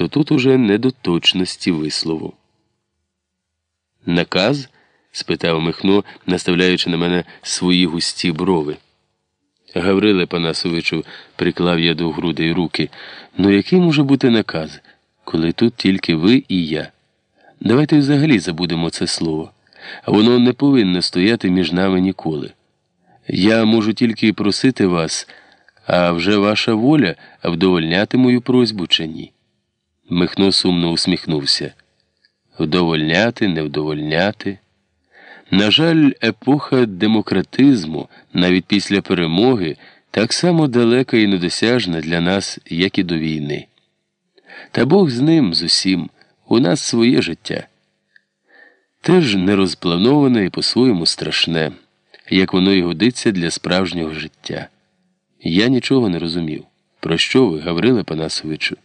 то тут уже не до точності вислову. Наказ? спитав Михно, наставляючи на мене свої густі брови. Гавриле Панасовичу, приклав я до грудей руки. Ну який може бути наказ, коли тут тільки ви і я? Давайте взагалі забудемо це слово. Воно не повинно стояти між нами ніколи. Я можу тільки просити вас, а вже ваша воля вдовольняти мою просьбу чи ні. Михно сумно усміхнувся. Вдовольняти, не вдовольняти. На жаль, епоха демократизму, навіть після перемоги, так само далека і недосяжна для нас, як і до війни. Та Бог з ним, з усім, у нас своє життя. Теж нерозплановане і по-своєму страшне, як воно й годиться для справжнього життя. Я нічого не розумів. Про що ви, Гавриле Панасовичу?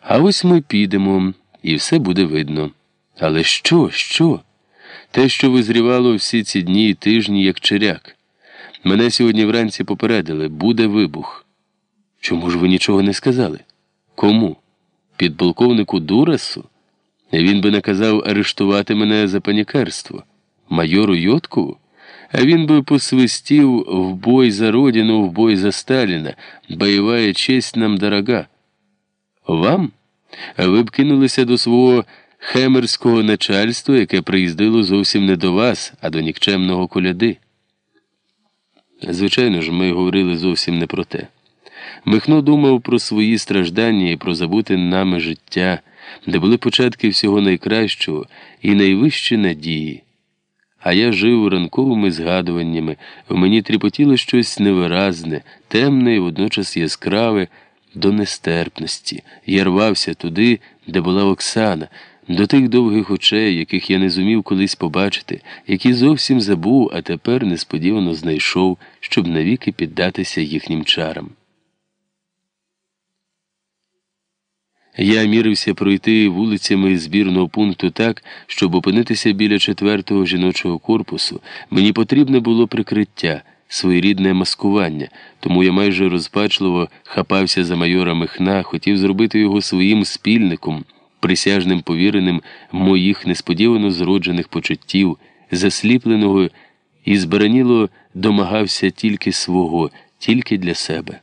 А ось ми підемо, і все буде видно. Але що, що? Те, що визрівало всі ці дні і тижні, як черяк. Мене сьогодні вранці попередили, буде вибух. Чому ж ви нічого не сказали? Кому? Підполковнику Дурасу? Він би наказав арештувати мене за панікерство, майору Йоткову? А він би посвистів в бой за родину, в бой за Сталіна, бойова честь нам дорога. Вам? Ви б кинулися до свого хемерського начальства, яке приїздило зовсім не до вас, а до нікчемного коляди. Звичайно ж, ми говорили зовсім не про те. Михно думав про свої страждання і про забуте нами життя, де були початки всього найкращого і найвищі надії. А я жив ранковими згадуваннями, в мені тріпотіло щось невиразне, темне і водночас яскраве до нестерпності. Я рвався туди, де була Оксана, до тих довгих очей, яких я не зумів колись побачити, які зовсім забув, а тепер несподівано знайшов, щоб навіки піддатися їхнім чарам. Я мірився пройти вулицями збірного пункту так, щоб опинитися біля четвертого жіночого корпусу. Мені потрібне було прикриття, своєрідне маскування, тому я майже розпачливо хапався за майора Михна, хотів зробити його своїм спільником, присяжним повіреним моїх несподівано зроджених почуттів, засліпленого і збараніло домагався тільки свого, тільки для себе.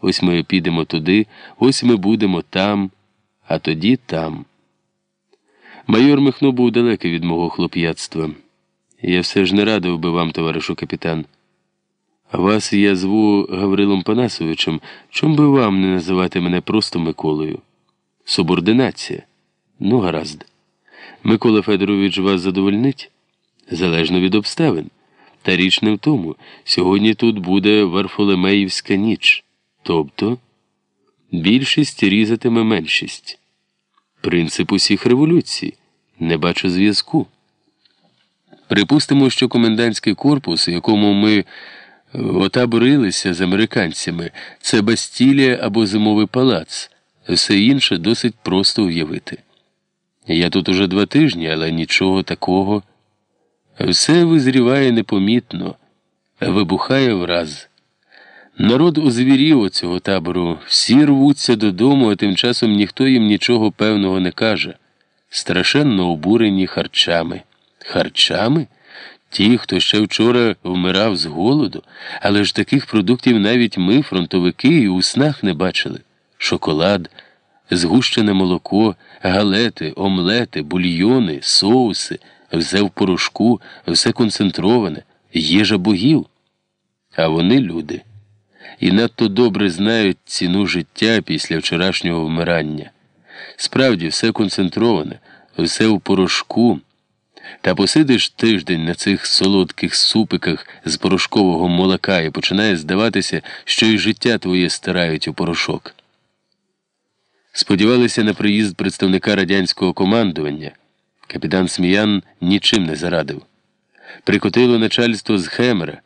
Ось ми підемо туди, ось ми будемо там, а тоді там. Майор Михно був далекий від мого хлоп'ятства. Я все ж не радив би вам, товаришу капітан. Вас я зву Гаврилом Панасовичем. Чом би вам не називати мене просто Миколою? Субординація. Ну, гаразд. Микола Федорович вас задовольнить? Залежно від обставин. Та річ не в тому. Сьогодні тут буде Варфолемеївська ніч. Тобто більшість різатиме меншість. Принцип усіх революцій. Не бачу зв'язку. Припустимо, що комендантський корпус, якому ми отаборилися з американцями, це Бастілія або Зимовий палац, все інше досить просто уявити. Я тут уже два тижні, але нічого такого. Все визріває непомітно, вибухає враз. Народ озвірів цього табору, всі рвуться додому, а тим часом ніхто їм нічого певного не каже. Страшенно обурені харчами. Харчами? Ті, хто ще вчора вмирав з голоду, але ж таких продуктів навіть ми, фронтовики, і у снах не бачили. Шоколад, згущене молоко, галети, омлети, бульйони, соуси, все в порошку, все концентроване, їжа богів. А вони люди і надто добре знають ціну життя після вчорашнього вмирання. Справді, все концентроване, все у порошку. Та посидиш тиждень на цих солодких супиках з порошкового молока і починає здаватися, що і життя твоє стирають у порошок. Сподівалися на приїзд представника радянського командування. Капітан Сміян нічим не зарадив. Прикотило начальство з Хемера.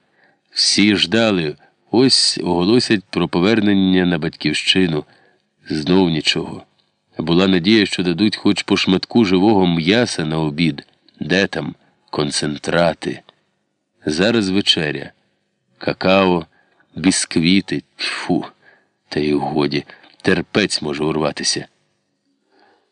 Всі ждали. Ось оголосять про повернення на батьківщину. Знов нічого. Була надія, що дадуть хоч по шматку живого м'яса на обід. Де там концентрати? Зараз вечеря. Какао, бісквіти, тьфу, та й годі, терпець може урватися.